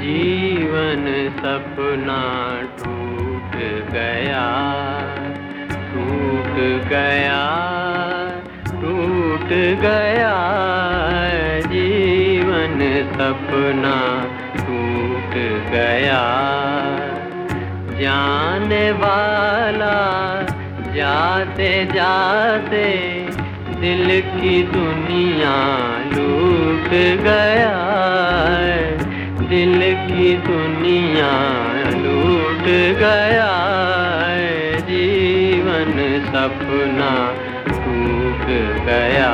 जीवन सपना टूट गया टूट गया टूट गया। जीवन सपना टूट गया। जाने वाला जाते जाते दिल की दुनिया लूट गया। दुनिया लूट गया है जीवन सपना टूट गया।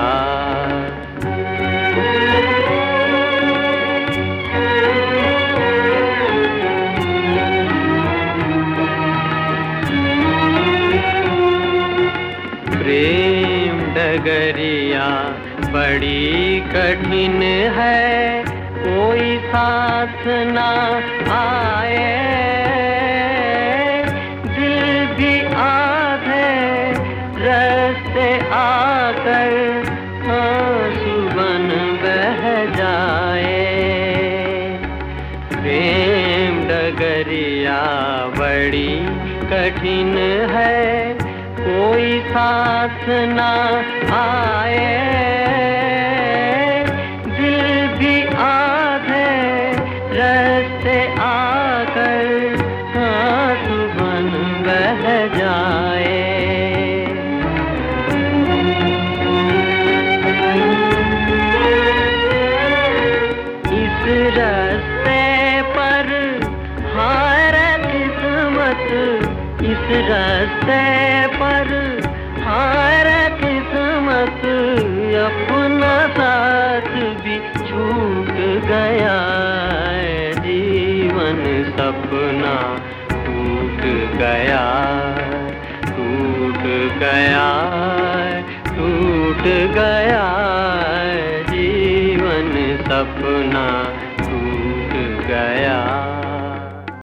प्रेम डगरिया बड़ी कठिन है साथ ना आए। दिल भी आधे रस्ते आकर आँसू बन बह जाए। प्रेम डगरिया बड़ी कठिन है, कोई साथ ना आए किस्मत इस रास्ते पर, हार किस्मत अपना साथ भी छूट गया है। जीवन सपना टूट गया टूट गया टूट गया जीवन सपना टूट गया।